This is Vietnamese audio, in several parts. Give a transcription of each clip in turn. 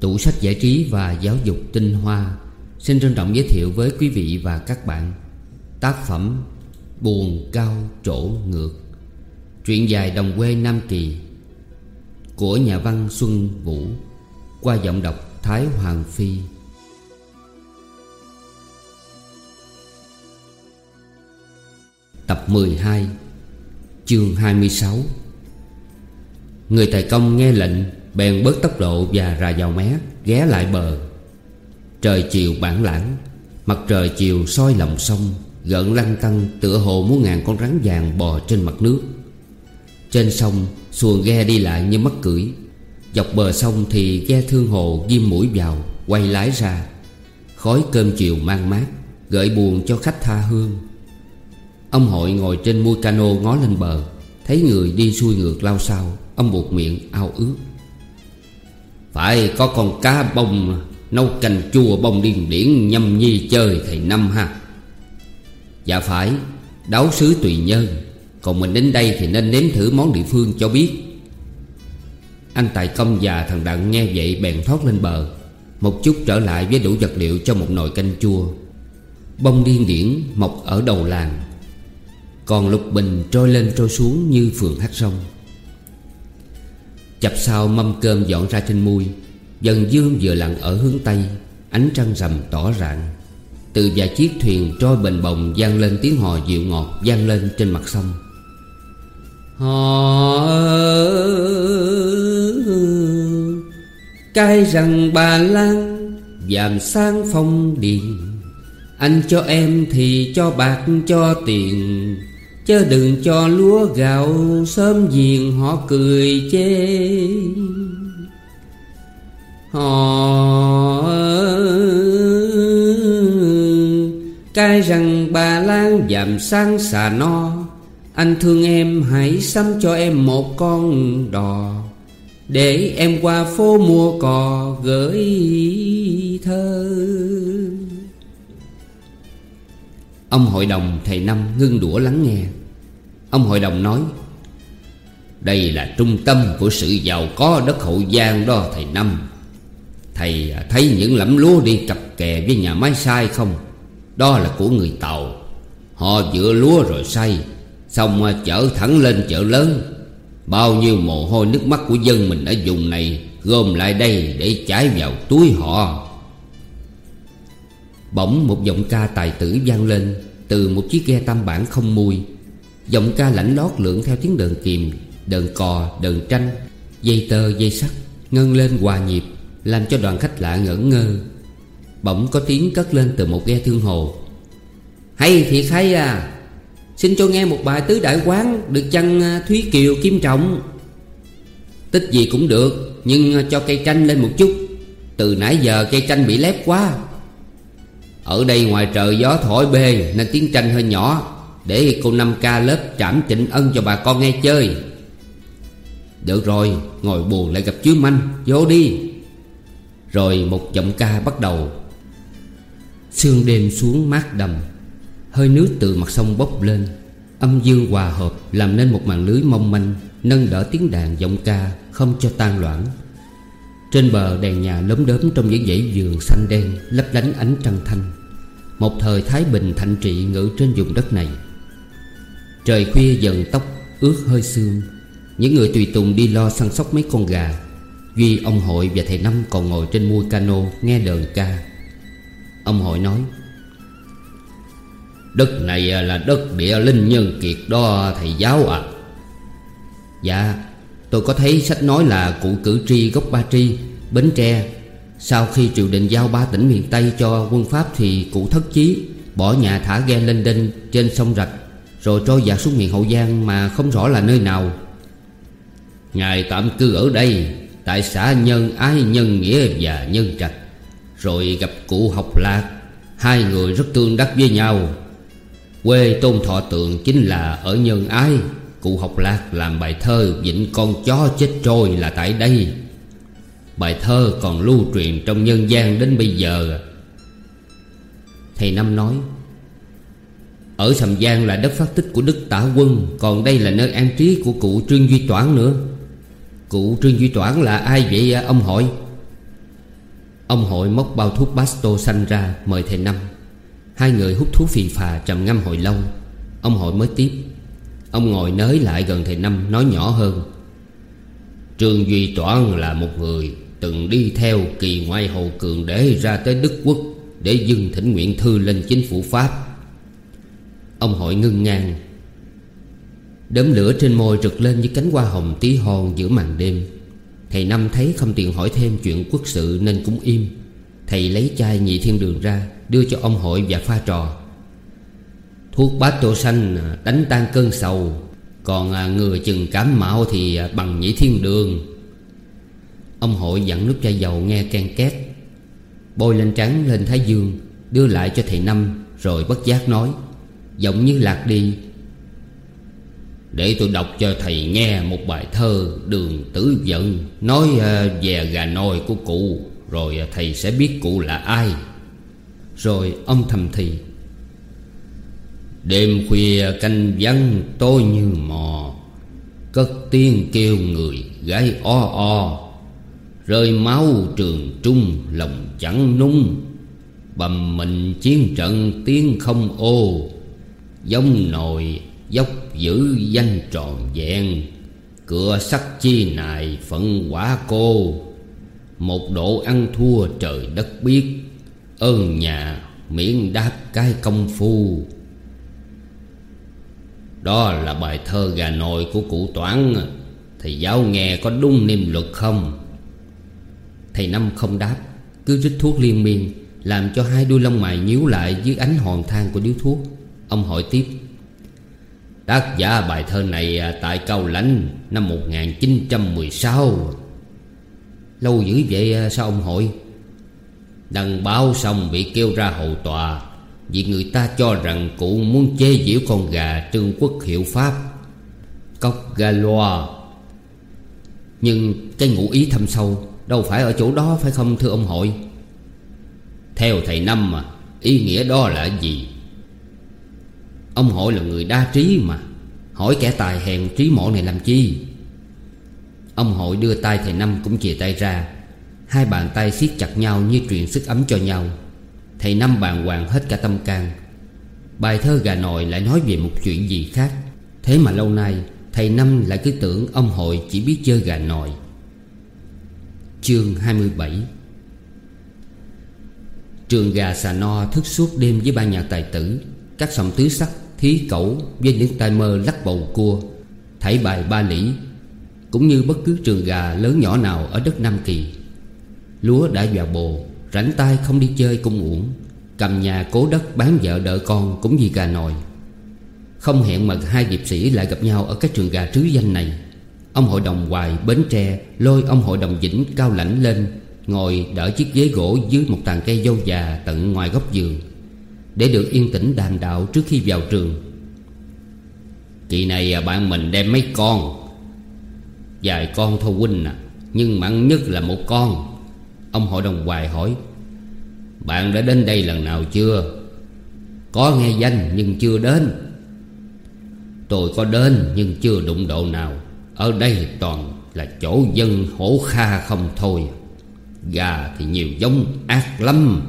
Tủ sách giải trí và giáo dục tinh hoa Xin trân trọng giới thiệu với quý vị và các bạn Tác phẩm Buồn cao trổ ngược, Truyện dài đồng quê Nam Kỳ Của nhà văn Xuân Vũ, Qua giọng đọc Thái Hoàng Phi. Tập 12 Chương 26 Người tài công nghe lệnh Bèn bớt tốc độ và ra vào mé, Ghé lại bờ. Trời chiều bản lãng, Mặt trời chiều soi lòng sông, Gợn lăn tăn tựa hồ muốn ngàn con rắn vàng bò trên mặt nước. Trên sông, xuồng ghe đi lại như mất cưỡi. Dọc bờ sông thì ghe thương hồ ghim mũi vào, Quay lái ra. Khói cơm chiều mang mát, Gợi buồn cho khách tha hương. Ông hội ngồi trên mui cano ngó lên bờ, Thấy người đi xuôi ngược lao sao Ông buộc miệng ao ước. Phải có con cá bông, Nấu canh chua bông điên điển Nhâm nhi chơi thầy năm ha. Dạ phải, Đáo sứ tùy nhân. Còn mình đến đây thì nên nếm thử món địa phương cho biết. Anh Tài Công và thằng Đặng nghe vậy bèn thoát lên bờ. Một chút trở lại với đủ vật liệu cho một nồi canh chua. Bông điên điển mọc ở đầu làng. Còn lục bình trôi lên trôi xuống như phường hát sông. Chập sau mâm cơm dọn ra trên mui, Dần dương vừa lặn ở hướng Tây, Ánh trăng rằm tỏ rạng. Từ vài chiếc thuyền trôi bềnh bồng vang lên tiếng hò dịu ngọt vang lên trên mặt sông. Hò Cai rằng bà Lan Dàm sang phong điền, Anh cho em thì cho bạc cho tiền. Chớ đừng cho lúa gạo sớm giềng, họ cười chê. Họ Cái rằng bà Lan giảm sang xà no. Anh thương em, hãy sắm cho em một con đò. Để em qua phố mua cò gửi thơ. Ông hội đồng thầy Năm ngưng đũa lắng nghe. Ông hội đồng nói, Đây là trung tâm của sự giàu có đất Hậu Giang đó, thầy Năm. Thầy à, thấy những lẫm lúa đi cặp kè với nhà máy sai không? Đó là của người Tàu. Họ dựa lúa rồi say, Xong à, chở thẳng lên chợ lớn. Bao nhiêu mồ hôi nước mắt của dân mình ở vùng này Gom lại đây để chảy vào túi họ. Bỗng một giọng ca tài tử vang lên. Từ một chiếc ghe tam bản không mui. Giọng ca lãnh lót lượn theo tiếng đờn kìm Đờn cò, đờn tranh Dây tơ, dây sắt Ngân lên hòa nhịp Làm cho đoàn khách lạ ngỡ ngơ. Bỗng có tiếng cất lên từ một ghe thương hồ. Hay thiệt hay à Xin cho nghe một bài tứ đại quán Được chăng à, Thúy Kiều Kim Trọng? Tích gì cũng được Nhưng cho cây tranh lên một chút. Từ nãy giờ cây tranh bị lép quá. Ở đây ngoài trời gió thổi bê, Nên tiếng tranh hơi nhỏ, Để cô Năm ca lớp trảm trịnh ân cho bà con nghe chơi. Được rồi, Ngồi buồn lại gặp chú Manh, Vô đi. Rồi một giọng ca bắt đầu. Sương đêm xuống mát đầm, Hơi nước từ mặt sông bốc lên. Âm dương hòa hợp Làm nên một màn lưới mong manh, Nâng đỡ tiếng đàn giọng ca Không cho tan loãng. Trên bờ đèn nhà lốm đốm Trong những dãy vườn xanh đen Lấp lánh ánh trăng thanh. Một thời Thái Bình thạnh trị ngự trên vùng đất này. Trời khuya dần tóc ướt hơi sương. Những người tùy tùng đi lo săn sóc mấy con gà. Duy, ông hội và thầy Năm còn ngồi trên mui cano nghe đờn ca. Ông hội nói, Đất này là đất địa linh nhân kiệt đó, thầy giáo à Dạ. Tôi có thấy sách nói là cụ cử tri gốc Ba Tri, Bến Tre. Sau khi triều đình giao ba tỉnh miền Tây cho quân Pháp Thì cụ thất chí Bỏ nhà thả ghe lên đinh trên sông Rạch, Rồi trôi dạt xuống miền Hậu Giang Mà không rõ là nơi nào. Ngài tạm cư ở đây, Tại xã Nhân Ái Nhân Nghĩa và Nhân Trạch, Rồi gặp cụ học lạc. Hai người rất tương đắc với nhau. Quê Tôn Thọ Tượng chính là ở Nhân Ái. Cụ học lạc làm bài thơ Vịnh con chó chết trôi là tại đây. Bài thơ còn lưu truyền trong nhân gian đến bây giờ. Thầy Năm nói, Ở Sầm Giang là đất phát tích của Đức Tả Quân, Còn đây là nơi an trí của cụ Trương Duy Toản nữa. Cụ Trương Duy Toản là ai vậy à, ông hội Ông hội móc bao thuốc basto xanh ra, Mời thầy Năm. Hai người hút thuốc phì phà trầm ngâm hồi lâu. Ông hội mới tiếp Ông ngồi nới lại gần thầy Năm, Nói nhỏ hơn. Trương Duy Toản là một người Từng đi theo kỳ ngoại hầu cường đế ra tới Đức Quốc Để dâng thỉnh nguyện thư lên chính phủ Pháp. Ông hội ngưng ngang. Đốm lửa trên môi rực lên như cánh hoa hồng tí hon giữa màn đêm. Thầy Năm thấy không tiện hỏi thêm chuyện quốc sự nên cũng im. Thầy lấy chai nhị thiên đường ra, Đưa cho ông hội và pha trò. Thuốc bát tô xanh à, đánh tan cơn sầu. Còn à, ngừa người chừng cảm mạo thì à, bằng nhĩ thiên đường. Ông hội dặn nút chai dầu nghe can két. Bôi lên trắng lên thái dương, Đưa lại cho thầy Năm, Rồi bất giác nói Giọng như lạc đi. Để tôi đọc cho thầy nghe một bài thơ Đường Tử giận, Nói về gà nồi của cụ, Rồi thầy sẽ biết cụ là ai. Rồi ông thầm thì Đêm khuya canh vắng, tôi như mò. Cất tiếng kêu người, gái o o. Rơi máu trường trung, lòng chẳng nung. Bầm mình chiến trận, tiếng không ô. Giống nồi, dốc giữ danh tròn vẹn. Cửa sắt chi nài phận quả cô. Một độ ăn thua trời đất biết. Ơn nhà, miễn đáp cái công phu. Đó là bài thơ gà nồi của cụ Toán Thầy giáo nghe có đúng niêm luật không? Thầy Năm không đáp, Cứ rít thuốc liên miên, Làm cho hai đuôi lông mày nhíu lại Dưới ánh hòn than của điếu thuốc. Ông hỏi tiếp, Tác giả bài thơ này à, tại Cao Lãnh, Năm 1916 Lâu dữ vậy à, sao ông hỏi? Đăng báo xong bị kêu ra hầu tòa vì người ta cho rằng cụ muốn chế giễu con gà trương quốc hiệu Pháp. Cốc Galois Nhưng cái ngụ ý thâm sâu Đâu phải ở chỗ đó phải không, thưa ông hội? Theo thầy Năm mà, Ý nghĩa đó là gì? Ông hội là người đa trí mà. Hỏi kẻ tài hèn trí mộ này làm chi? Ông hội đưa tay thầy Năm cũng chìa tay ra. Hai bàn tay siết chặt nhau như truyền sức ấm cho nhau. Thầy Năm bàn hoàng hết cả tâm can. Bài thơ gà nồi lại nói về một chuyện gì khác. Thế mà lâu nay Thầy Năm lại cứ tưởng ông hội chỉ biết chơi gà nồi Chương 27 Trường gà xà no thức suốt đêm với ba nhạc tài tử Các sòng tứ sắc, thí cẩu Với những tay mơ lắc bầu cua Thảy bài ba lĩ Cũng như bất cứ trường gà lớn nhỏ nào ở đất Nam Kỳ. Lúa đã vào bồ Rảnh tay không đi chơi cũng uổng, Cầm nhà cố đất bán vợ đợi con cũng vì gà nồi Không hẹn mà hai hiệp sĩ lại gặp nhau ở cái trường gà trứ danh này. Ông hội đồng hoài Bến Tre Lôi ông hội đồng Vĩnh cao lãnh lên, Ngồi đỡ chiếc ghế gỗ dưới một tàn cây dâu già tận ngoài góc giường, Để được yên tĩnh đàm đạo trước khi vào trường. Kỳ này à, bạn mình đem mấy con? Vài con thôi huynh à Nhưng mặn nhất là một con. Ông hội đồng hoài hỏi, Bạn đã đến đây lần nào chưa? Có nghe danh nhưng chưa đến. Tôi có đến nhưng chưa đụng độ nào. Ở đây toàn là chỗ dân hổ kha không thôi. Gà thì nhiều giống ác lắm.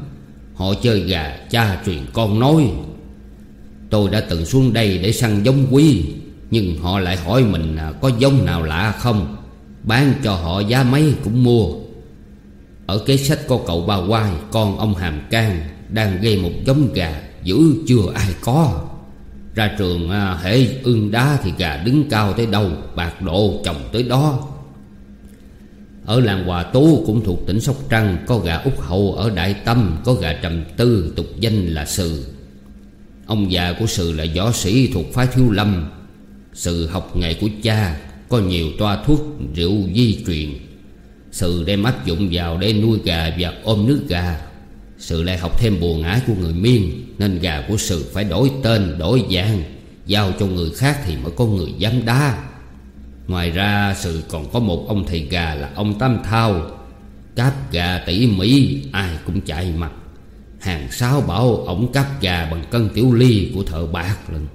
Họ chơi gà cha truyền con nói. Tôi đã từng xuống đây để săn giống quý, Nhưng họ lại hỏi mình à, có giống nào lạ không? Bán cho họ giá mấy cũng mua. Ở cái sách có cậu ba quai Con ông Hàm Can Đang gây một giống gà Dữ chưa ai có. Ra trường à, hễ ương đá thì gà đứng cao tới đâu Bạc độ trồng tới đó. Ở làng Hòa Tú cũng thuộc tỉnh Sóc Trăng Có gà Úc Hậu ở Đại Tâm Có gà Trầm Tư tục danh là Sự. Ông già của Sự là võ sĩ thuộc phái Thiếu Lâm. Sự học nghề của cha Có nhiều toa thuốc rượu di truyền. Sự đem áp dụng vào để nuôi gà và ôm nước gà. Sự lại học thêm buồn ngải của người miên, Nên gà của sự phải đổi tên, đổi dạng. Giao cho người khác thì mới có người dám đá. Ngoài ra, sự còn có một ông thầy gà là ông Tam Thao. Cáp gà tỉ mỉ, ai cũng chạy mặt. Hàng sáu bảo ổng cáp gà bằng cân tiểu ly của thợ bạc lần.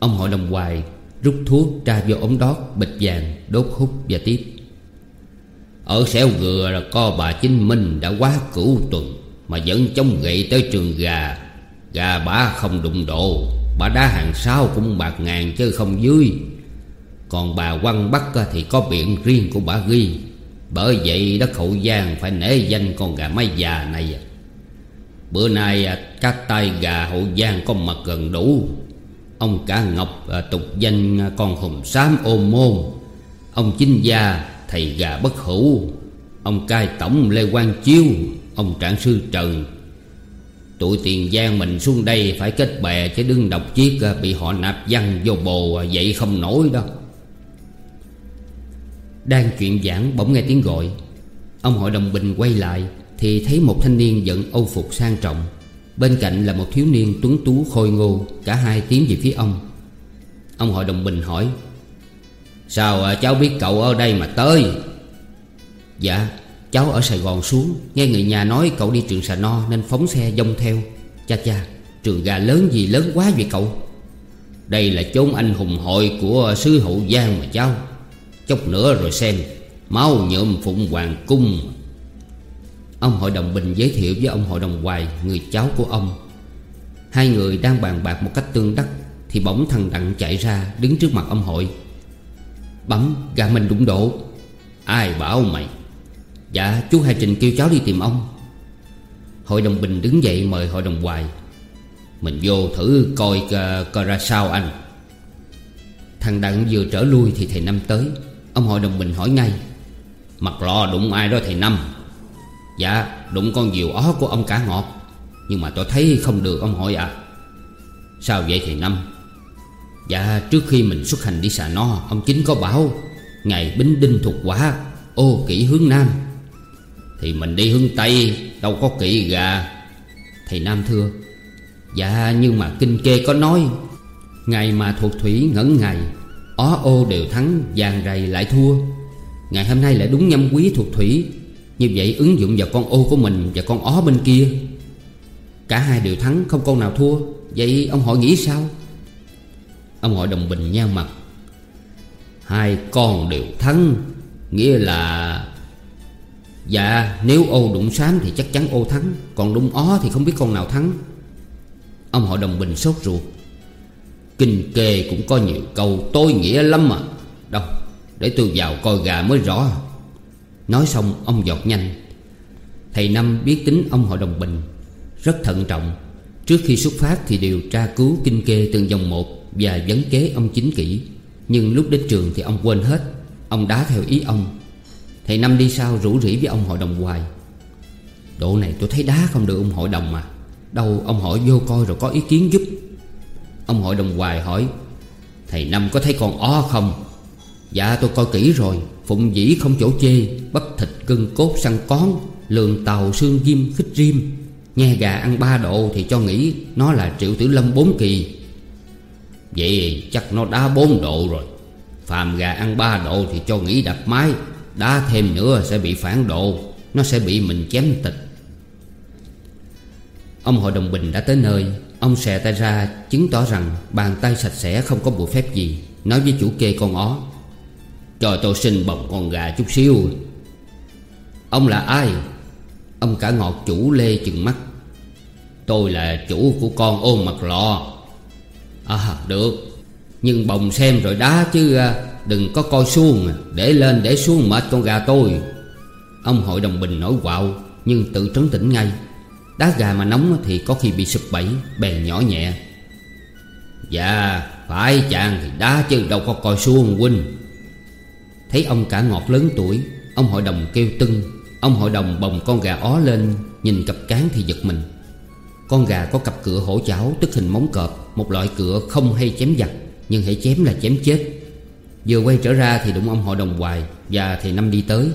Ông hội đồng hoài rút thuốc tra vô ống đót, bịch vàng, đốt hút và tiếp. Ở xẻo gừa là có bà Chính Minh đã quá cửu tuần Mà vẫn chống gậy tới trường gà. Gà bà không đụng độ, Bà đá hàng sau cũng bạc ngàn chứ không dưới. Còn bà Quăng bắt thì có biện riêng của bà ghi. Bởi vậy đất hậu giang phải nể danh con gà mái già này. Bữa nay các tay gà hậu giang có mặt gần đủ. Ông cả Ngọc tục danh con hùng xám ôm môn. Ông chính gia, thầy gà bất hữu Ông cai tổng Lê Quang Chiêu. Ông trạng sư Trần. Tụi tiền giang mình xuống đây phải kết bè Chứ đừng độc chiếc à, bị họ nạp văn vô bồ à, Vậy không nổi đó Đang chuyện giảng bỗng nghe tiếng gọi. Ông hội đồng bình quay lại Thì thấy một thanh niên giận âu phục sang trọng. Bên cạnh là một thiếu niên tuấn tú khôi ngô, Cả hai tiến về phía ông. Ông hội đồng bình hỏi, Sao à, cháu biết cậu ở đây mà tới? Dạ Cháu ở Sài Gòn xuống, Nghe người nhà nói cậu đi trường Sà No Nên phóng xe dông theo. Cha cha, Trường gà lớn gì lớn quá vậy cậu? Đây là chốn anh hùng hội của sứ hậu giang mà cháu. Chốc nữa rồi xem, Máu nhuộm phụng hoàng cung Ông hội đồng Bình giới thiệu với ông hội đồng Hoài, Người cháu của ông. Hai người đang bàn bạc một cách tương đắc, Thì bỗng thằng Đặng chạy ra, Đứng trước mặt ông hội. Bấm gà mình đụng độ. Ai bảo mày? Dạ chú Hai Trình kêu cháu đi tìm ông. Hội đồng Bình đứng dậy mời hội đồng Hoài. Mình vô thử coi ờ, coi ra sao anh. Thằng Đặng vừa trở lui thì thầy Năm tới. Ông hội đồng Bình hỏi ngay. Mặt lò đụng ai đó thầy Năm? Dạ đụng con diều ó của ông cả ngọt. Nhưng mà tôi thấy không được ông hỏi à Sao vậy thầy Năm? Dạ trước khi mình xuất hành đi xà no, Ông chính có bảo Ngày bính đinh thuộc quả, Ô kỹ hướng Nam. Thì mình đi hướng Tây, Đâu có kỵ gà. Thầy Nam thưa Dạ nhưng mà kinh kê có nói Ngày mà thuộc thủy ngẩn ngày Ó ô đều thắng, Vàng rầy lại thua. Ngày hôm nay lại đúng nhâm quý thuộc thủy như vậy ứng dụng vào con ô của mình Và con ó bên kia. Cả hai đều thắng, không con nào thua. Vậy ông hỏi nghĩ sao? Ông hội đồng bình nhau mặt. Hai con đều thắng, Nghĩa là Dạ nếu ô đụng xám thì chắc chắn ô thắng, Còn đụng ó thì không biết con nào thắng. Ông hội đồng bình sốt ruột. Kinh kê cũng có nhiều câu, tôi nghĩa lắm mà Đâu, để tôi vào coi gà mới rõ. Nói xong, ông giọt nhanh. Thầy Năm biết tính ông hội đồng bình, Rất thận trọng. Trước khi xuất phát thì đều tra cứu kinh kê từng dòng một Và vấn kế ông chính kỹ. Nhưng lúc đến trường thì ông quên hết. Ông đá theo ý ông. Thầy Năm đi sau rủ rỉ với ông hội đồng hoài. Độ này tôi thấy đá không được ông hội đồng mà. Đâu ông hỏi vô coi rồi có ý kiến giúp. Ông hội đồng hoài hỏi, Thầy Năm có thấy con ó không? Dạ tôi coi kỹ rồi. Phụng dĩ không chỗ chê. Bắp thịt cưng cốt săn con Lường tàu xương ghim khích rim Nghe gà ăn ba độ thì cho nghĩ Nó là triệu tử lâm bốn kỳ. Vậy chắc nó đá bốn độ rồi. Phàm gà ăn ba độ thì cho nghĩ đập mái Đá thêm nữa sẽ bị phản độ. Nó sẽ bị mình chém tịch. Ông hội đồng bình đã tới nơi. Ông xè tay ra, chứng tỏ rằng Bàn tay sạch sẽ không có bùa phép gì. Nói với chủ kê con ó cho tôi xin bồng con gà chút xíu. Ông là ai? Ông cả ngọt chủ lê chừng mắt. Tôi là chủ của con ôn mặt lò À được. Nhưng bồng xem rồi đá chứ à, Đừng có coi xuông. Để lên, để xuống, mệt con gà tôi. Ông hội đồng bình nổi quạo, Nhưng tự trấn tĩnh ngay. Đá gà mà nóng thì có khi bị sụp bẫy, Bèn nhỏ nhẹ. Dạ phải chàng thì đá chứ, đâu có coi xuông huynh. Thấy ông cả ngọt lớn tuổi, Ông hội đồng kêu tưng. Ông hội đồng bồng con gà ó lên, Nhìn cặp cán thì giật mình. Con gà có cặp cửa hổ chảo, Tức hình móng cọp, Một loại cửa không hay chém giặt Nhưng hãy chém là chém chết. Vừa quay trở ra thì đụng ông hội đồng hoài, Và thầy Năm đi tới.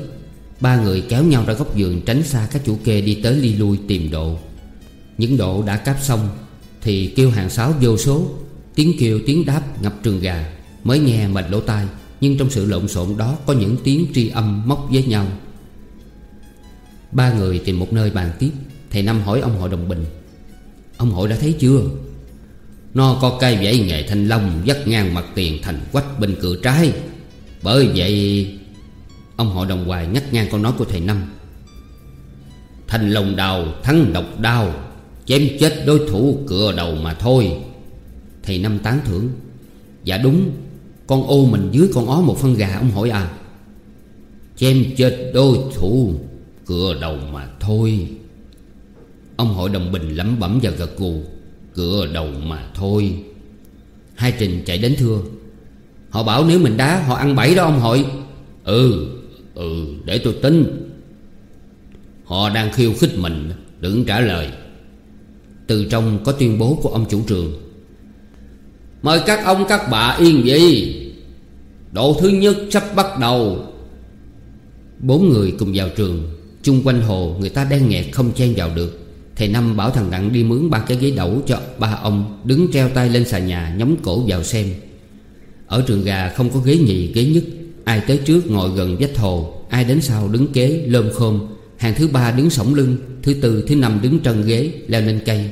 Ba người kéo nhau ra góc giường Tránh xa các chủ kê đi tới ly lui tìm độ. Những độ đã cáp xong, Thì kêu hàng sáo vô số. Tiếng kêu, tiếng đáp ngập trường gà, Mới nghe mệt lỗ tai. Nhưng trong sự lộn xộn đó Có những tiếng tri âm móc với nhau. Ba người tìm một nơi bàn tiếp. Thầy Năm hỏi ông hội đồng bình, Ông hội đã thấy chưa? Nó có cây vẫy nghệ thanh long Dắt ngang mặt tiền thành quách bên cửa trái. Bởi vậy Ông hội đồng hoài ngắt ngang câu nói của thầy Năm. Thành long đào thắng độc đao, Chém chết đối thủ cửa đầu mà thôi. Thầy Năm tán thưởng Dạ đúng con ô mình dưới con ó một phân gà, ông hỏi à? Chém chết đôi thủ cửa đầu mà thôi. Ông hội đồng bình lẩm bẩm và gật gù cửa đầu mà thôi. Hai Trình chạy đến thưa. Họ bảo nếu mình đá, họ ăn bẫy đó, ông hội Ừ Ừ để tôi tính Họ đang khiêu khích mình, Đừng trả lời. Từ trong có tuyên bố của ông chủ trường. Mời các ông các bà yên vị Độ thứ nhất sắp bắt đầu. Bốn người cùng vào trường. Chung quanh hồ, người ta đen nghẹt không chen vào được. Thầy Năm bảo thằng Đặng đi mướn ba cái ghế đẩu cho ba ông Đứng treo tay lên xà nhà nhắm cổ vào xem. Ở trường gà không có ghế nhì, ghế nhất. Ai tới trước ngồi gần vách hồ, Ai đến sau đứng kế, lơm khôm Hàng thứ ba đứng sổng lưng, Thứ tư, thứ năm đứng trần ghế, leo lên cây.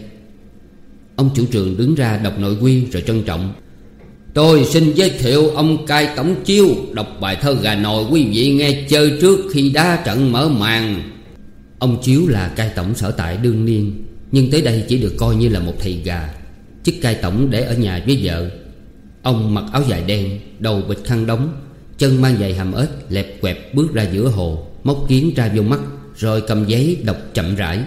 Ông chủ trường đứng ra đọc nội quy rồi trân trọng. Tôi xin giới thiệu ông cai tổng chiêu, Đọc bài thơ gà nồi quý vị nghe chơi trước khi đá trận mở màn. Ông Chiếu là cai tổng sở tại đương niên, Nhưng tới đây chỉ được coi như là một thầy gà, Chức cai tổng để ở nhà với vợ. Ông mặc áo dài đen, Đầu bịch khăn đóng, Chân mang giày hàm ếch, Lẹp quẹp bước ra giữa hồ, Móc kiến ra vô mắt, Rồi cầm giấy đọc chậm rãi.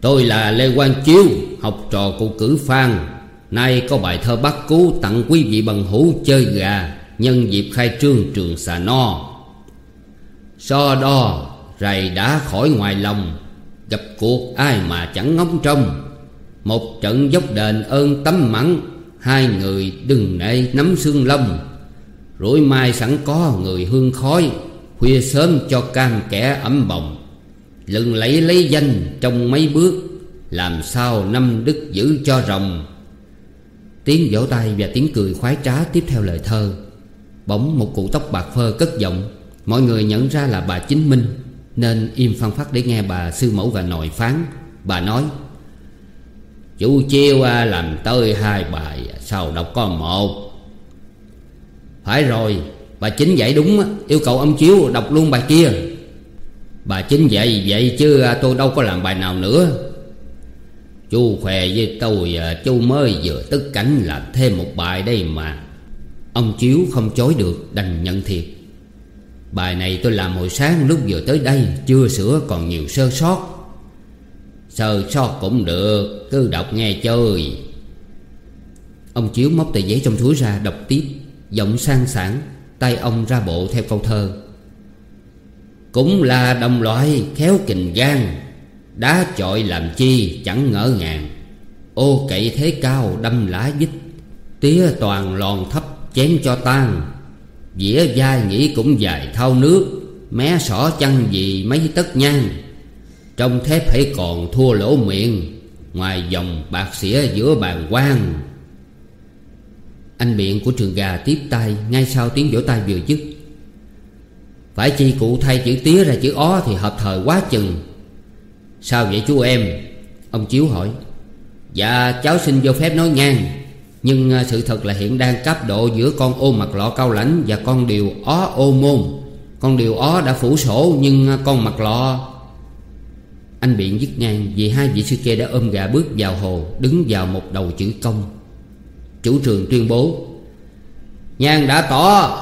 Tôi là Lê Quang Chiếu Học trò của cử Phan. Nay có bài thơ bắt cứu tặng quý vị bằng hữu chơi gà, Nhân dịp khai trương trường xà no. So đo Rày đã khỏi ngoài lòng, Gặp cuộc ai mà chẳng ngóng trông. Một trận dốc đền ơn tấm mắng, Hai người đừng nể nắm xương lông. Rủi mai sẵn có người hương khói, Khuya sớm cho cam kẻ ấm bồng. Lừng lấy lấy danh trong mấy bước, Làm sao năm đức giữ cho rồng. Tiếng vỗ tay và tiếng cười khoái trá tiếp theo lời thơ. Bỗng một cụ tóc bạc phơ cất giọng, Mọi người nhận ra là bà Chính Minh, Nên im phăng phát để nghe bà sư mẫu và nội phán. Bà nói Chú Chiêu à, làm tới hai bài, Sao đọc có một? Phải rồi, Bà Chính dạy đúng Yêu cầu ông Chiếu đọc luôn bài kia. Bà Chính vậy vậy chứ à, tôi đâu có làm bài nào nữa. Chú khỏe với tôi à, Chú mới vừa tức cảnh làm thêm một bài đây mà. Ông Chiếu không chối được, đành nhận thiệt. Bài này tôi làm hồi sáng lúc vừa tới đây, Chưa sửa còn nhiều sơ sót. Sơ sót cũng được, Cứ đọc nghe chơi. Ông Chiếu móc tờ giấy trong túi ra, đọc tiếp, Giọng sang sảng, Tay ông ra bộ theo câu thơ. Cũng là đồng loại khéo kình gan Đá chọi làm chi chẳng ngỡ ngàng. Ô cậy thế cao đâm lá dích, Tía toàn lòn thấp chén cho tan. Dĩa dai nghĩ cũng dài thao nước, Mé sỏ chăn gì mấy tất nhang. Trong thép hãy còn thua lỗ miệng, Ngoài dòng bạc xỉa giữa bàn quan Anh miệng của trường gà tiếp tay, Ngay sau tiếng vỗ tay vừa dứt phải chi cụ thay chữ tía ra chữ ó Thì hợp thời quá chừng. Sao vậy chú em? Ông Chiếu hỏi. Dạ cháu xin vô phép nói ngang. Nhưng à, sự thật là hiện đang cấp độ giữa con ô mặt lọ cao lãnh Và con điều ó ô môn. Con điều ó đã phủ sổ, Nhưng à, con mặt lọ Anh biện dứt ngang Vì hai vị sư kê đã ôm gà bước vào hồ, Đứng vào một đầu chữ công. Chủ trường tuyên bố, nhan đã tỏ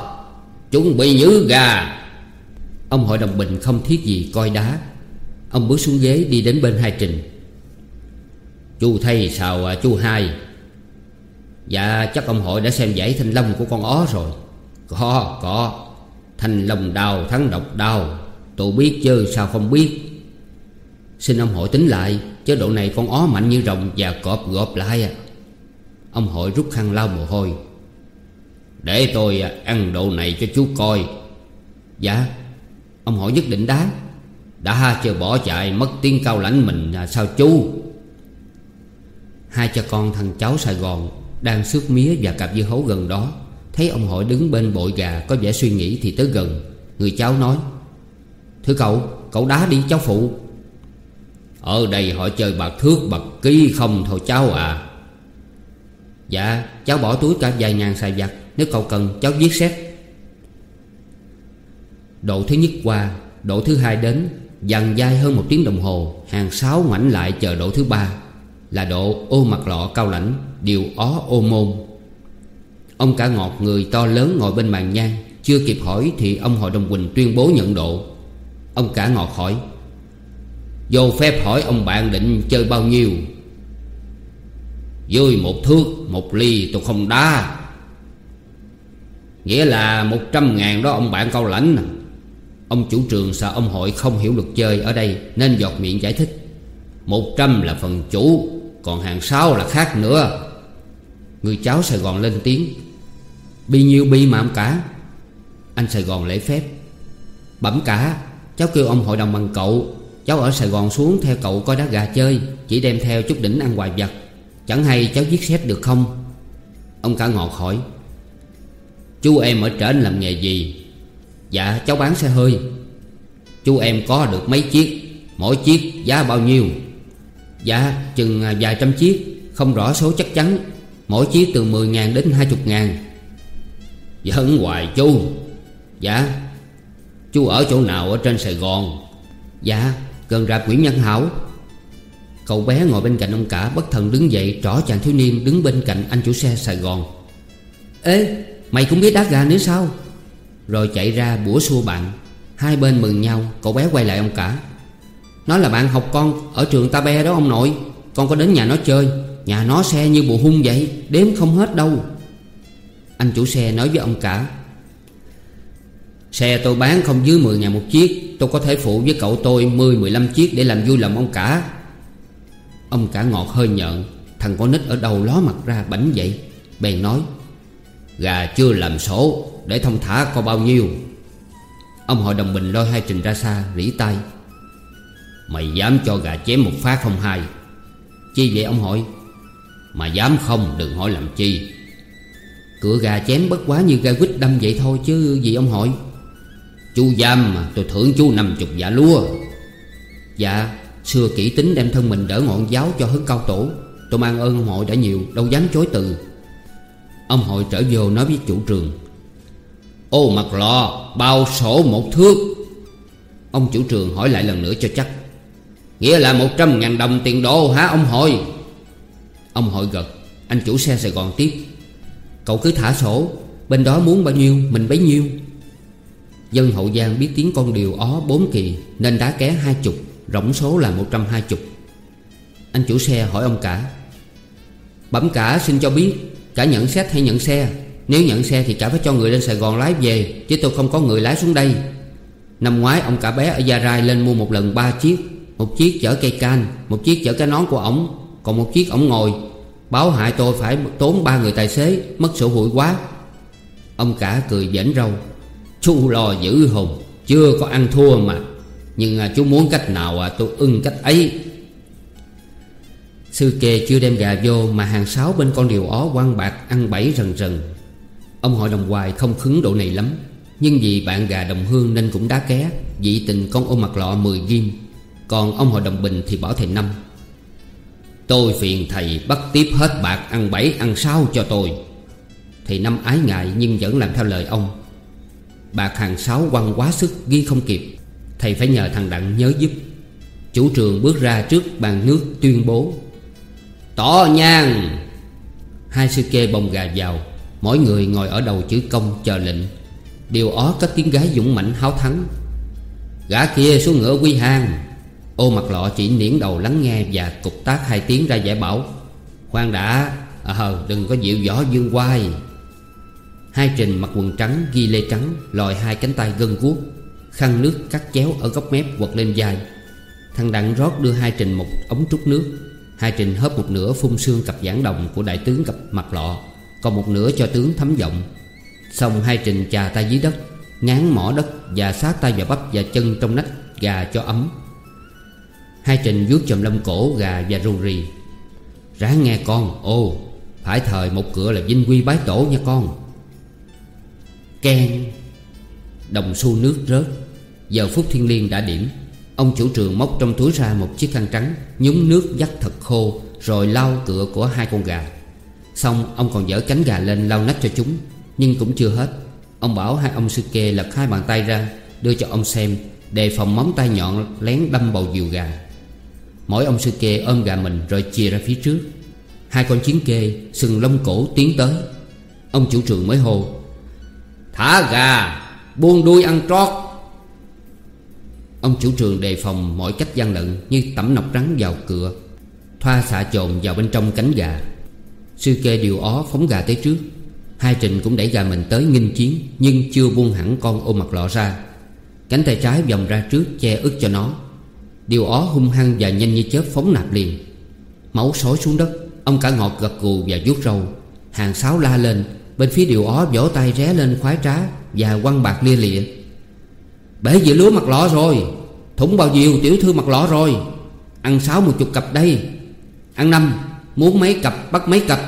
Chuẩn bị giữ gà. Ông hội đồng bình không thiết gì coi đá. Ông bước xuống ghế đi đến bên hai Trình. Chú thầy sao à, chú hai? Dạ chắc ông hội đã xem giải thanh long của con ó rồi. Có có. Thanh long đào thắng độc đào Tôi biết chứ sao không biết? Xin ông hội tính lại Chế độ này con ó mạnh như rồng Và cọp gọp lại à. Ông hội rút khăn lau mồ hôi. Để tôi à, ăn độ này cho chú coi. Dạ. Ông hội nhất định đá đã chưa bỏ chạy mất tiếng cao lãnh mình à, sao chú? Hai cha con thằng cháu Sài Gòn Đang xước mía và cặp dưa hấu gần đó. Thấy ông hội đứng bên bội gà Có vẻ suy nghĩ thì tới gần. Người cháu nói Thưa cậu, cậu đá đi cháu phụ. Ở đây họ chơi bạc thước bạc ký không thôi cháu à. Dạ cháu bỏ túi cả vài ngàn xài vặt Nếu cậu cần cháu viết xét. Độ thứ nhất qua, Độ thứ hai đến, Dần dài hơn một tiếng đồng hồ, Hàng sáu ngoảnh lại chờ độ thứ ba, Là độ ô mặt lọ cao lãnh, Điều ó ô môn. Ông cả ngọt, người to lớn ngồi bên bàn nhang, Chưa kịp hỏi thì ông hội đồng Quỳnh tuyên bố nhận độ. Ông cả ngọt hỏi, Vô phép hỏi ông bạn định chơi bao nhiêu? Vui một thước, Một ly, tôi không đá. Nghĩa là một trăm ngàn đó, ông bạn cao lãnh. Ông chủ trường sợ ông hội không hiểu luật chơi ở đây, Nên giọt miệng giải thích. Một trăm là phần chủ, Còn hàng sáu là khác nữa. Người cháu Sài Gòn lên tiếng. Bi nhiêu bi mà ông cả. Anh Sài Gòn lễ phép. Bẩm cả, Cháu kêu ông hội đồng bằng cậu. Cháu ở Sài Gòn xuống theo cậu coi đá gà chơi, Chỉ đem theo chút đỉnh ăn hoài vật Chẳng hay cháu giết xếp được không? Ông cả ngọt hỏi. Chú em ở trển làm nghề gì? Dạ cháu bán xe hơi. Chú em có được mấy chiếc? Mỗi chiếc giá bao nhiêu? Dạ chừng à, vài trăm chiếc. Không rõ số chắc chắn. Mỗi chiếc từ 10.000 đến 20.000 Vẫn dạ, hoài chú. Dạ Chú ở chỗ nào ở trên Sài Gòn? Dạ gần rạp Nguyễn Nhân Hảo. Cậu bé ngồi bên cạnh ông cả bất thần đứng dậy, Trỏ chàng thiếu niên đứng bên cạnh anh chủ xe Sài Gòn. Ê, mày cũng biết đá gà nữa sao? Rồi chạy ra bủa xua bạn. Hai bên mừng nhau, Cậu bé quay lại ông cả. Nó là bạn học con ở trường Ta Be đó ông nội. Con có đến nhà nó chơi. Nhà nó xe như bộ hung vậy, Đếm không hết đâu. Anh chủ xe nói với ông cả. Xe tôi bán không dưới 10 ngàn một chiếc. Tôi có thể phụ với cậu tôi 10-15 chiếc để làm vui lòng ông cả. Ông cả ngọt hơi nhợn. Thằng con nít ở đầu ló mặt ra, bảnh vậy Bèn nói. Gà chưa làm sổ, Để thông thả có bao nhiêu? Ông hội đồng bình lôi hai trình ra xa, Rỉ tay Mày dám cho gà chém một phát không hai Chi vậy ông hội Mà dám không, đừng hỏi làm chi. Cửa gà chém bất quá như gai quýt đâm vậy thôi chứ gì ông hội Chú giam mà, tôi thưởng chú năm chục dạ lúa. Dạ Xưa kỹ tính đem thân mình đỡ ngọn giáo cho hứng cao tổ. Tôi mang ơn ông hội đã nhiều, Đâu dám chối từ. Ông hội trở vô nói với chủ trường. Ô mặt lò Bao sổ một thước. Ông chủ trường hỏi lại lần nữa cho chắc. Nghĩa là một trăm ngàn đồng tiền đô hả ông hội? Ông hội gật. Anh chủ xe Sài Gòn tiếp. Cậu cứ thả sổ. Bên đó muốn bao nhiêu, mình bấy nhiêu. Dân hậu giang biết tiếng con điều ó bốn kỳ, Nên đá ké hai chục, Rỗng số là một trăm hai chục. Anh chủ xe hỏi ông cả. Bẩm cả, xin cho biết. Cả nhận xét hay nhận xe. Nếu nhận xe thì cả phải cho người lên Sài Gòn lái về, Chứ tôi không có người lái xuống đây. Năm ngoái, ông cả bé ở Gia Rai lên mua một lần ba chiếc. Một chiếc chở cây can, Một chiếc chở cái nón của ổng, Còn một chiếc ổng ngồi. Báo hại tôi phải tốn ba người tài xế, Mất sổ hụi quá. Ông cả cười dễn râu. Chú lo giữ hùng Chưa có ăn thua mà. Nhưng à, chú muốn cách nào à, tôi ưng cách ấy. Sư kê chưa đem gà vô Mà hàng sáu bên con điều ó quan bạc Ăn bảy rần rần. Ông hội đồng hoài không khứng độ này lắm, Nhưng vì bạn gà đồng hương nên cũng đá ké, Dị tình con ôm mặt lọ 10 ghim Còn ông hội đồng bình thì bảo thầy năm. Tôi phiền thầy bắt tiếp hết bạc ăn bảy ăn sáu cho tôi. Thầy năm ái ngại nhưng vẫn làm theo lời ông. Bạc hàng sáu quăng quá sức ghi không kịp. Thầy phải nhờ thằng Đặng nhớ giúp. Chủ trường bước ra trước bàn nước tuyên bố. Tỏ nhang. Hai sư kê bồng gà vào. Mỗi người ngồi ở đầu chữ công chờ lệnh. Điều ó có tiếng gái dũng mãnh háo thắng. Gã kia xuống ngựa quy hang Ô mặt lọ chỉ niễn đầu lắng nghe Và cục tác hai tiếng ra giải bảo. Khoan đã Ờ đừng có dịu võ dương quai Hai trình mặc quần trắng, ghi lê trắng, Lòi hai cánh tay gân guốc. Khăn nước cắt chéo ở góc mép quật lên dài Thằng Đặng rót đưa hai trình một ống trút nước. Hai trình hớp một nửa phun xương cặp giảng đồng Của đại tướng cặp mặt lọ Còn một nửa cho tướng thấm giọng. Xong hai trình chà tay dưới đất Ngán mỏ đất và sát tay vào bắp và chân trong nách gà cho ấm. Hai trình vuốt chầm lông cổ gà và rù rì. Ráng nghe con ô, Phải thời một cửa là vinh quy bái tổ nha con. Ken Đồng xu nước rớt Giờ phút thiên liêng đã điểm. Ông chủ trường móc trong túi ra một chiếc khăn trắng, Nhúng nước dắt thật khô, Rồi lau cửa của hai con gà. Xong, ông còn dở cánh gà lên lau nách cho chúng, Nhưng cũng chưa hết. Ông bảo hai ông sư kê lật hai bàn tay ra, Đưa cho ông xem, Đề phòng móng tay nhọn lén đâm bầu diều gà. Mỗi ông sư kê ôm gà mình rồi chia ra phía trước. Hai con chiến kê sừng lông cổ tiến tới. Ông chủ trường mới hô, Thả gà, Buông đuôi ăn trót. Ông chủ trường đề phòng mọi cách gian lận Như tẩm nọc rắn vào cửa, Thoa xạ trồn vào bên trong cánh gà. Sư kê điều ó phóng gà tới trước. Hai trình cũng đẩy gà mình tới nghinh chiến, Nhưng chưa buông hẳn con ôm mặt lọ ra. Cánh tay trái vòng ra trước che ức cho nó. Điều ó hung hăng và nhanh như chớp phóng nạp liền. Máu sói xuống đất, Ông cả ngọt gật gù và vuốt râu. Hàng sáo la lên, Bên phía điều ó vỗ tay ré lên khoái trá Và quăng bạc lia lịa. Bể dưa lúa mặt lọ rồi, Thủng bao nhiêu tiểu thư mặt lọ rồi. Ăn sáu một chục cặp đây. Ăn năm, Muốn mấy cặp, bắt mấy cặp.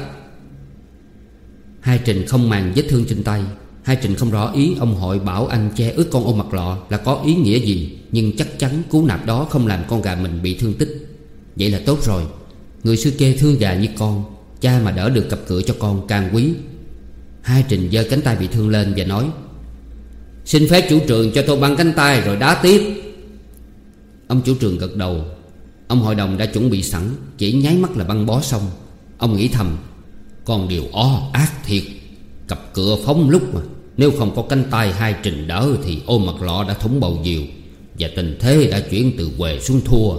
Hai Trình không màng vết thương trên tay. Hai Trình không rõ ý ông hội bảo anh che ướt con ôm mặt lọ là có ý nghĩa gì, Nhưng chắc chắn cú nạp đó không làm con gà mình bị thương tích. Vậy là tốt rồi. Người sư kê thương gà như con, Cha mà đỡ được cặp cửa cho con càng quý. Hai Trình giơ cánh tay bị thương lên và nói Xin phép chủ trường cho tôi băng cánh tay rồi đá tiếp. Ông chủ trường gật đầu. Ông hội đồng đã chuẩn bị sẵn, Chỉ nháy mắt là băng bó xong. Ông nghĩ thầm Con điều o ác thiệt, Cặp cửa phóng lúc mà. Nếu không có cánh tay hai trình đỡ Thì ôm mặt lọ đã thủng bầu diều Và tình thế đã chuyển từ quề xuống thua.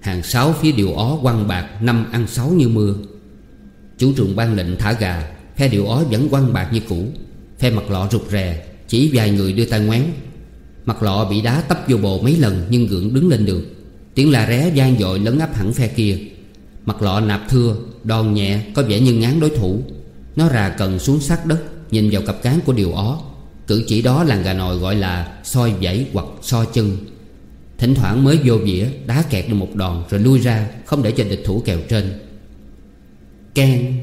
Hàng sáu phía điều ó quăng bạc, Năm ăn sáu như mưa. Chủ trường ban lệnh thả gà, Phe điều ó vẫn quăng bạc như cũ. Phe mặt lọ rụt rè, Chỉ vài người đưa tay ngoán. Mặt lọ bị đá tấp vô bồ mấy lần Nhưng gượng đứng lên được. Tiếng la ré gian dội lấn áp hẳn phe kia. Mặt lọ nạp thưa, Đòn nhẹ, có vẻ như ngán đối thủ. Nó rà cần xuống sát đất, Nhìn vào cặp cán của điều ó. Cử chỉ đó làng gà nồi gọi là soi vẫy hoặc so chân. Thỉnh thoảng mới vô vỉa, Đá kẹt được một đòn rồi lui ra, Không để cho địch thủ kèo trên. Can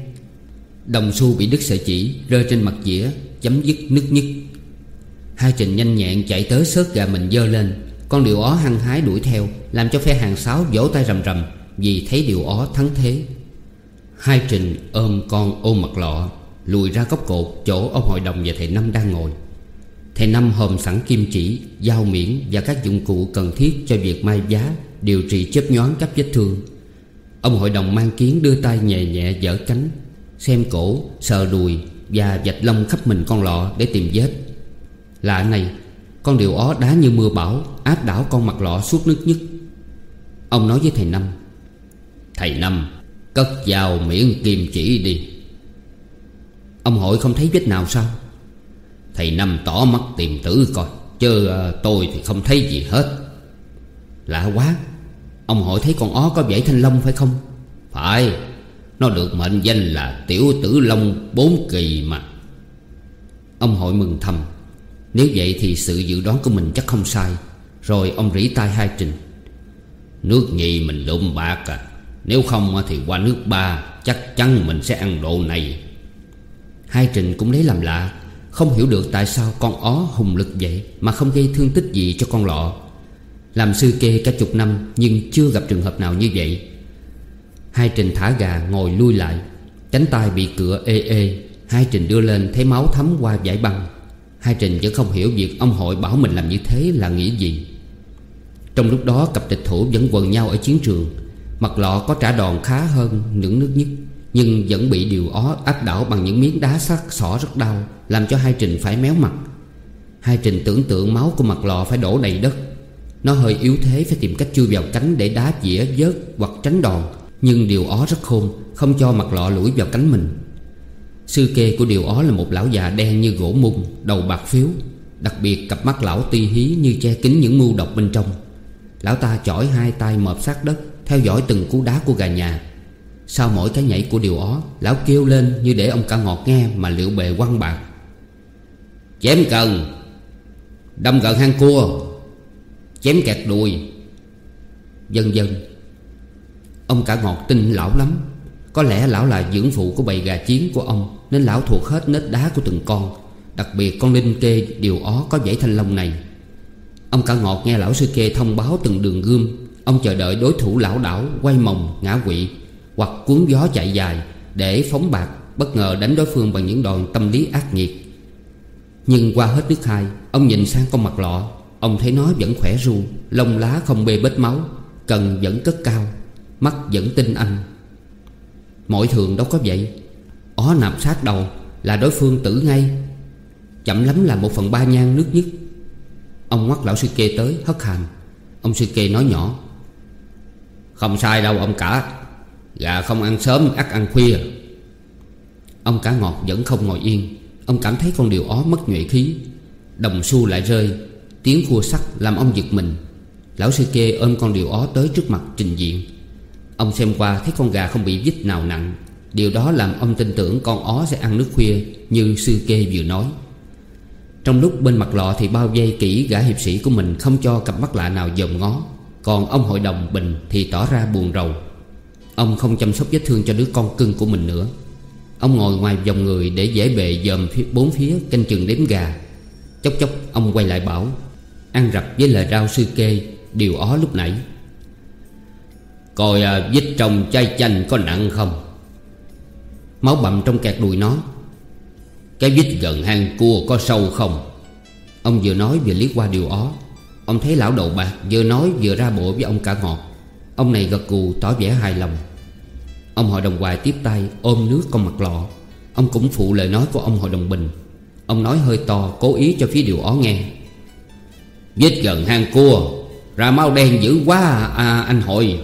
Đồng xu bị đứt sợi chỉ, Rơi trên mặt dĩa Chấm dứt nứt nhức Hai trình nhanh nhẹn chạy tới sớt gà mình dơ lên. Con điều ó hăng hái đuổi theo Làm cho phe hàng sáu vỗ tay rầm rầm Vì thấy điều ó thắng thế. Hai trình ôm con ôm mặt lọ Lùi ra góc cột Chỗ ông hội đồng và thầy Năm đang ngồi. Thầy Năm hòm sẵn kim chỉ Dao miễn và các dụng cụ cần thiết Cho việc mai giá Điều trị chớp nhoáng các vết thương. Ông hội đồng mang kiến đưa tay nhẹ nhẹ dở cánh Xem cổ, sờ đùi và vạch lông khắp mình con lọ để tìm vết. Lạ này Con điều ó đá như mưa bão Áp đảo con mặt lọ suốt nước nhất. Ông nói với thầy Năm Thầy Năm Cất vào miệng kim chỉ đi. Ông hội không thấy vết nào sao? Thầy Năm tỏ mắt tìm tử coi Chứ à, tôi thì không thấy gì hết. Lạ quá Ông hội thấy con ó có vảy thanh long phải không? Phải. Nó được mệnh danh là tiểu tử long bốn kỳ mà. Ông hội mừng thầm. Nếu vậy thì sự dự đoán của mình chắc không sai. Rồi ông rỉ tai hai trình. Nước nhì mình lộn bạc à. Nếu không thì qua nước ba, Chắc chắn mình sẽ ăn độ này. Hai trình cũng lấy làm lạ. Không hiểu được tại sao con ó hùng lực vậy Mà không gây thương tích gì cho con lọ. Làm sư kê cả chục năm Nhưng chưa gặp trường hợp nào như vậy. Hai trình thả gà ngồi lui lại. Cánh tay bị cửa ê ê. Hai trình đưa lên thấy máu thấm qua giải băng. Hai trình vẫn không hiểu việc ông hội bảo mình làm như thế là nghĩ gì. Trong lúc đó, cặp địch thủ vẫn quần nhau ở chiến trường. Mặt lọ có trả đòn khá hơn những nước nhất, Nhưng vẫn bị điều ó áp đảo bằng những miếng đá sắt sỏ rất đau, Làm cho hai trình phải méo mặt. Hai trình tưởng tượng máu của mặt lọ phải đổ đầy đất. Nó hơi yếu thế phải tìm cách chui vào cánh để đá dĩa vớt hoặc tránh đòn. Nhưng điều ó rất khôn, Không cho mặt lọ lủi vào cánh mình. Sư kê của điều ó là một lão già đen như gỗ mung Đầu bạc phiếu, Đặc biệt cặp mắt lão ti hí như che kín những mưu độc bên trong. Lão ta chỏi hai tay mợp sát đất, Theo dõi từng cú đá của gà nhà. Sau mỗi cái nhảy của điều ó, Lão kêu lên như để ông cả ngọt nghe Mà liệu bề quăng bạc. Chém cần. Đâm gần hang cua. Chém kẹt đùi. Dân dân Ông cả ngọt tin lão lắm. Có lẽ lão là dưỡng phụ của bầy gà chiến của ông, Nên lão thuộc hết nết đá của từng con. Đặc biệt con linh kê điều ó có dãy thanh long này. Ông cả ngọt nghe lão sư kê thông báo từng đường gươm. Ông chờ đợi đối thủ lão đảo Quay mồng ngã quỵ, Hoặc cuốn gió chạy dài Để phóng bạc Bất ngờ đánh đối phương bằng những đòn tâm lý ác nghiệt. Nhưng qua hết nước hai, Ông nhìn sang con mặt lọ. Ông thấy nó vẫn khỏe ru, Lông lá không bê bết máu, Cần vẫn cất cao. Mắt vẫn tinh anh. Mọi thường đâu có vậy. Ó nạp sát đầu Là đối phương tử ngay. Chậm lắm là một phần ba nhang nước nhất. Ông ngoắt lão sư kê tới, hất hàm. Ông sư kê nói nhỏ. Không sai đâu ông cả. Gà không ăn sớm ắt ăn khuya. Ông cả ngọt vẫn không ngồi yên. Ông cảm thấy con điều ó mất nhuệ khí. Đồng xu lại rơi. Tiếng khua sắt làm ông giật mình. Lão sư kê ôm con điều ó tới trước mặt trình diện. Ông xem qua thấy con gà không bị vít nào nặng. Điều đó làm ông tin tưởng con ó sẽ ăn nước khuya Như sư kê vừa nói. Trong lúc bên mặt lọ thì bao dây kỹ gã hiệp sĩ của mình Không cho cặp mắt lạ nào dòm ngó. Còn ông hội đồng Bình thì tỏ ra buồn rầu. Ông không chăm sóc vết thương cho đứa con cưng của mình nữa. Ông ngồi ngoài vòng người để dễ bề dòm phía, bốn phía canh chừng đếm gà. Chốc chốc ông quay lại bảo Ăn rập với lời rau sư kê Điều ó lúc nãy. Coi à, vết trong chai chanh có nặng không? Máu bầm trong kẹt đùi nó. Cái vết gần hang cua có sâu không? Ông vừa nói vừa liếc qua điều ó. Ông thấy lão đầu bạc vừa nói vừa ra bộ với ông cả ngọt. Ông này gật gù tỏ vẻ hài lòng. Ông hội đồng hoài tiếp tay ôm nước con mặt lọ. Ông cũng phụ lời nói của ông hội đồng bình. Ông nói hơi to cố ý cho phía điều ó nghe. Vết gần hang cua Ra máu đen dữ quá à, anh hội.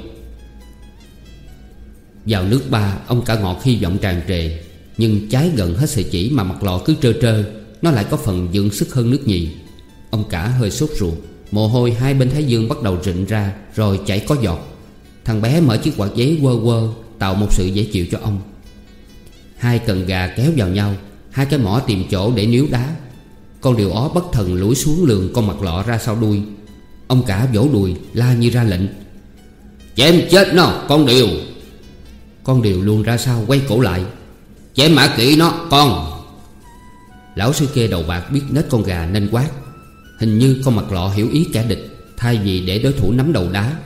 Vào nước ba, Ông cả ngọt hy vọng tràn trề. Nhưng trái gần hết sợi chỉ mà mặt lọ cứ trơ trơ, Nó lại có phần dưỡng sức hơn nước nhì. Ông cả hơi sốt ruột. Mồ hôi hai bên thái dương bắt đầu rịn ra, Rồi chảy có giọt. Thằng bé mở chiếc quạt giấy quơ quơ, Tạo một sự dễ chịu cho ông. Hai cần gà kéo vào nhau, Hai cái mỏ tìm chỗ để níu đá. Con điều ó bất thần lủi xuống lường con mặt lọ ra sau đuôi. Ông cả vỗ đùi, la như ra lệnh. Chém chết nó, con điều! Con đều luôn ra sau quay cổ lại. Chém mã kỹ nó, con. Lão sư kê đầu bạc biết nết con gà nên quát. Hình như con mặt lọ hiểu ý kẻ địch, Thay vì để đối thủ nắm đầu đá.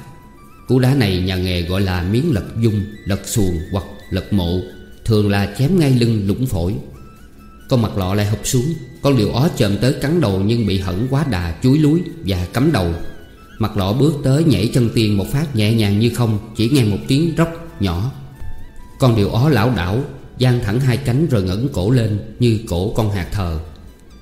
Cú đá này nhà nghề gọi là miếng lật dung, Lật xuồng hoặc lật mộ, Thường là chém ngay lưng lũng phổi. Con mặt lọ lại hụp xuống, Con điều ó chồm tới cắn đầu Nhưng bị hẳn quá đà, chuối lúi Và cắm đầu. Mặt lọ bước tới nhảy chân tiên một phát nhẹ nhàng như không, Chỉ nghe một tiếng róc nhỏ. Con điều ó lão đảo, Giang thẳng hai cánh rồi ngẩng cổ lên Như cổ con hạt thờ.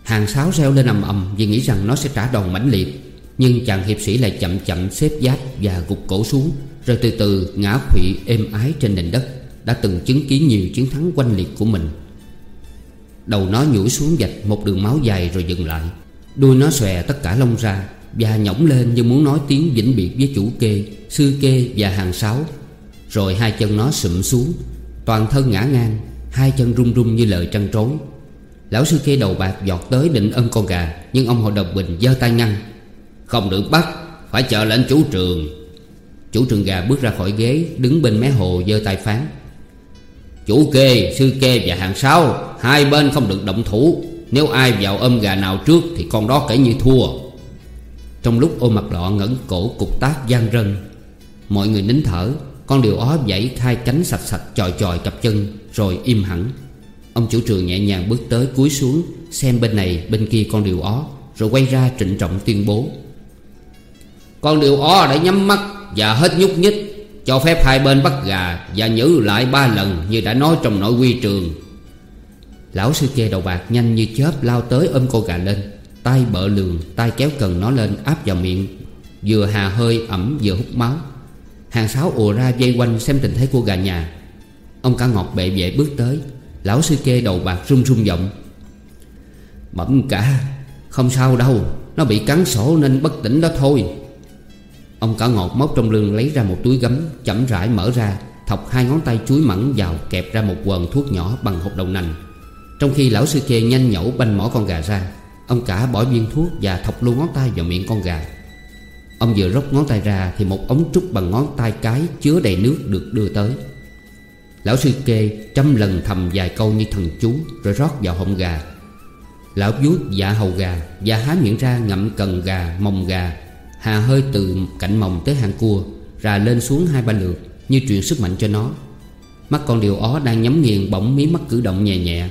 Hàng sáo reo lên ầm ầm Vì nghĩ rằng nó sẽ trả đòn mãnh liệt. Nhưng chàng hiệp sĩ lại chậm chậm xếp giáp Và gục cổ xuống, Rồi từ từ ngã khụy êm ái trên nền đất, Đã từng chứng kiến nhiều chiến thắng quanh liệt của mình. Đầu nó nhủi xuống vạch một đường máu dài rồi dừng lại. Đuôi nó xòe tất cả lông ra Và nhõng lên như muốn nói tiếng vĩnh biệt với chủ kê, Sư kê và hàng sáo. Rồi hai chân nó sụm xuống Toàn thân ngã ngang Hai chân rung rung như lời trăn trối. Lão sư kê đầu bạc giọt tới định ân con gà Nhưng ông hội đồng bình giơ tay ngăn. Không được bắt Phải chờ lệnh chủ trường. Chủ trường gà bước ra khỏi ghế Đứng bên mé hồ giơ tay phán. Chủ kê, sư kê và hàng sáu Hai bên không được động thủ. Nếu ai vào ôm gà nào trước Thì con đó kể như thua. Trong lúc ôm mặt lọ ngẩng cổ cục tác gian rân Mọi người nín thở. Con điều ó dãy khai cánh sạch sạch Chòi chòi cặp chân, Rồi im hẳn. Ông chủ trường nhẹ nhàng bước tới cúi xuống, Xem bên này, bên kia con điều ó, Rồi quay ra trịnh trọng tuyên bố. Con điều ó đã nhắm mắt Và hết nhúc nhích, Cho phép hai bên bắt gà Và nhử lại ba lần Như đã nói trong nội quy trường. Lão sư kê đầu bạc nhanh như chớp Lao tới ôm cô gà lên, tay bợ lường, tay kéo cần nó lên áp vào miệng, Vừa hà hơi ẩm vừa hút máu. Hàng sáu ùa ra dây quanh xem tình thế của gà nhà. Ông cả ngọt bệ vệ bước tới. Lão sư kê đầu bạc run run giọng. Bẩm cả, Không sao đâu. Nó bị cắn sổ nên bất tỉnh đó thôi. Ông cả ngọt móc trong lưng lấy ra một túi gấm, Chậm rãi mở ra, Thọc hai ngón tay chuối mẫn vào, Kẹp ra một quần thuốc nhỏ bằng hộp đậu nành. Trong khi lão sư kê nhanh nhẩu banh mỏ con gà ra, Ông cả bỏ viên thuốc và thọc luôn ngón tay vào miệng con gà. Ông vừa róc ngón tay ra Thì một ống trúc bằng ngón tay cái Chứa đầy nước được đưa tới. Lão sư kê trăm lần thầm vài câu như thần chú Rồi rót vào họng gà. Lão vuốt dạ hầu gà Và há miệng ra ngậm cần gà, mồng gà Hà hơi từ cạnh mồng tới hàng cua Rà lên xuống hai ba lượt Như truyền sức mạnh cho nó. Mắt con điều ó đang nhắm nghiền bỗng mí mắt cử động nhẹ nhẹ.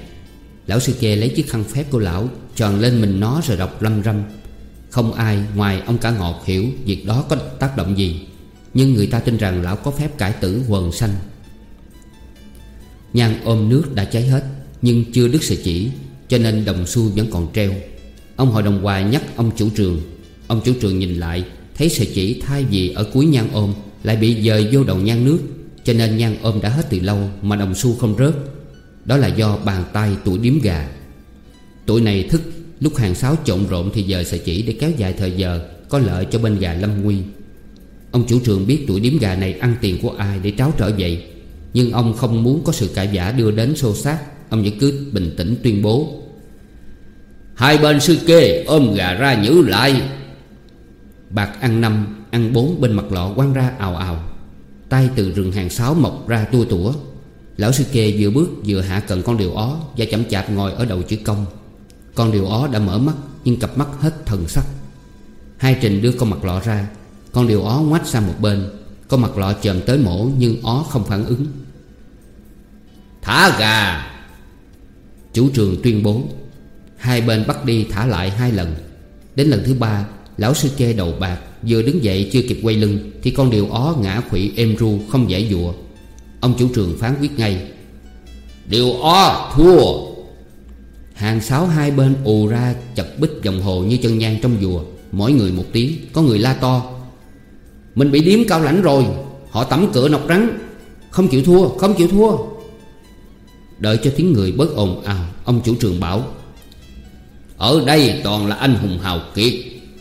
Lão sư kê lấy chiếc khăn phép của lão Tròn lên mình nó rồi đọc lâm râm. Không ai ngoài ông cả ngọt hiểu Việc đó có tác động gì, Nhưng người ta tin rằng lão có phép cải tử quần sanh. Nhang ôm nước đã cháy hết, Nhưng chưa đứt sợi chỉ, Cho nên đồng xu vẫn còn treo. Ông hội đồng hoài nhắc ông chủ trường. Ông chủ trường nhìn lại, Thấy sợi chỉ thay vì ở cuối nhang ôm Lại bị dời vô đầu nhang nước, Cho nên nhang ôm đã hết từ lâu Mà đồng xu không rớt. Đó là do bàn tay tuổi điếm gà. Tuổi này thức Lúc hàng sáo trộn rộn thì giờ sẽ chỉ Để kéo dài thời giờ, Có lợi cho bên gà lâm nguy. Ông chủ trường biết tuổi điếm gà này ăn tiền của ai Để tráo trở vậy. Nhưng ông không muốn có sự cãi vã đưa đến xô xát. Ông vẫn cứ bình tĩnh tuyên bố. Hai bên sư kê, ôm gà ra nhử lại. Bạc ăn năm, Ăn bốn bên mặt lọ quăng ra ào ào. Tay từ rừng hàng sáu mọc ra tua tủa. Lão sư kê vừa bước vừa hạ cần con điều ó Và chậm chạp ngồi ở đầu chữ công. Con điều ó đã mở mắt, Nhưng cặp mắt hết thần sắc. Hai trình đưa con mặt lọ ra. Con điều ó ngoách sang một bên. Con mặt lọ chồm tới mổ, Nhưng ó không phản ứng. Thả gà! Chủ trường tuyên bố. Hai bên bắt đi thả lại hai lần. Đến lần thứ ba, Lão sư kê đầu bạc, Vừa đứng dậy chưa kịp quay lưng, Thì con điều ó ngã khủy êm ru, không giải dụa. Ông chủ trường phán quyết ngay. Điều ó thua! Hàng sáu hai bên ù ra chật bích dòng hồ như chân nhang trong chùa Mỗi người một tiếng, Có người la to. Mình bị điếm cao lãnh rồi, Họ tẩm cửa nọc rắn. Không chịu thua, Không chịu thua. Đợi cho tiếng người bớt ồn ào, Ông chủ trường bảo, Ở đây toàn là anh hùng hào kiệt.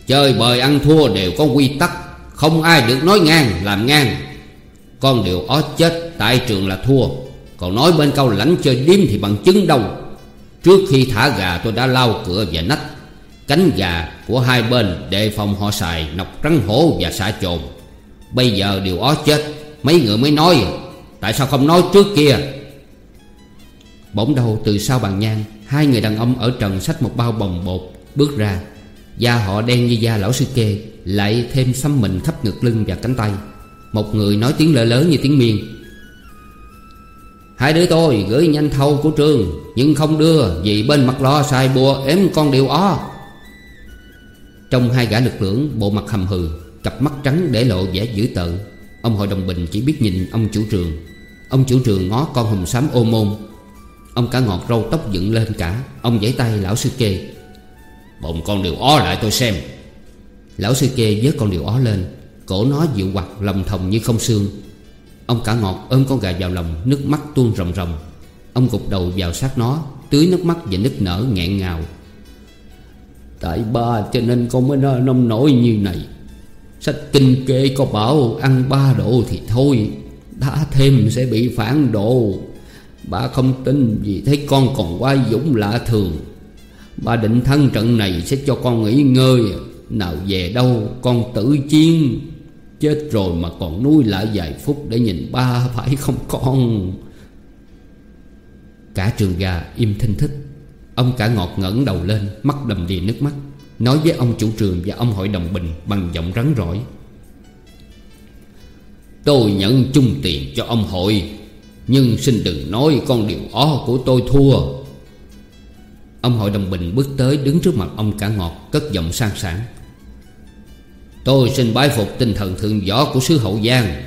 Chơi bời ăn thua đều có quy tắc, Không ai được nói ngang, làm ngang. Con điều ó chết tại trường là thua. Còn nói bên cao lãnh chơi điếm thì bằng chứng đâu? Trước khi thả gà tôi đã lau cửa và nách. Cánh gà của hai bên đề phòng họ xài nọc trắng hổ và xả trồn Bây giờ điều ó chết, Mấy người mới nói, Tại sao không nói trước kia? Bỗng đầu từ sau bàn nhang, Hai người đàn ông ở trần xách một bao bồng bột Bước ra. Da họ đen như da lão sư kê, Lại thêm xăm mình khắp ngực lưng và cánh tay. Một người nói tiếng lỡ lớn như tiếng miên Hai đứa tôi gửi nhanh thâu của trường, Nhưng không đưa Vì bên mặt lo xài bùa ếm con điều ó Trong hai gã lực lưỡng, Bộ mặt hầm hừ, Cặp mắt trắng để lộ vẻ dữ tợn. Ông hội đồng bình chỉ biết nhìn ông chủ trường. Ông chủ trường ngó con hùm xám ô môn. Ông cả ngọt râu tóc dựng lên cả. Ông giãy tay, lão sư kê, Bồng con điều ó lại tôi xem. Lão sư kê vớt con điều ó lên. Cổ nó dịu hoặc lòng thòng như không xương. Ông cả ngọt ôm con gà vào lòng, Nước mắt tuôn ròng ròng. Ông gục đầu vào sát nó, Tưới nước mắt và nức nở nghẹn ngào. Tại ba cho nên con mới nông nổi như này. Sách kinh kê có bảo ăn ba độ thì thôi, Đã thêm sẽ bị phản độ Ba không tin vì thấy con còn quá dũng lạ thường. Ba định thân trận này sẽ cho con nghỉ ngơi, Nào về đâu con tự chiến. Chết rồi mà còn nuôi lại vài phút Để nhìn ba phải không con. Cả trường gà im thinh thích. Ông cả ngọt ngẩng đầu lên, Mắt đầm đìa nước mắt, Nói với ông chủ trường và ông hội đồng bình Bằng giọng rắn rỏi. Tôi nhận chung tiền cho ông hội, Nhưng xin đừng nói con điều ó của tôi thua. Ông hội đồng bình bước tới đứng trước mặt ông cả ngọt, Cất giọng sang sảng. Tôi xin bái phục tinh thần thượng võ của sứ Hậu Giang.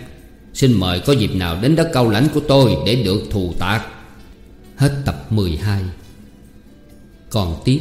Xin mời có dịp nào đến đất cao lãnh của tôi để được thù tạc. Hết tập 12 Còn tiếp.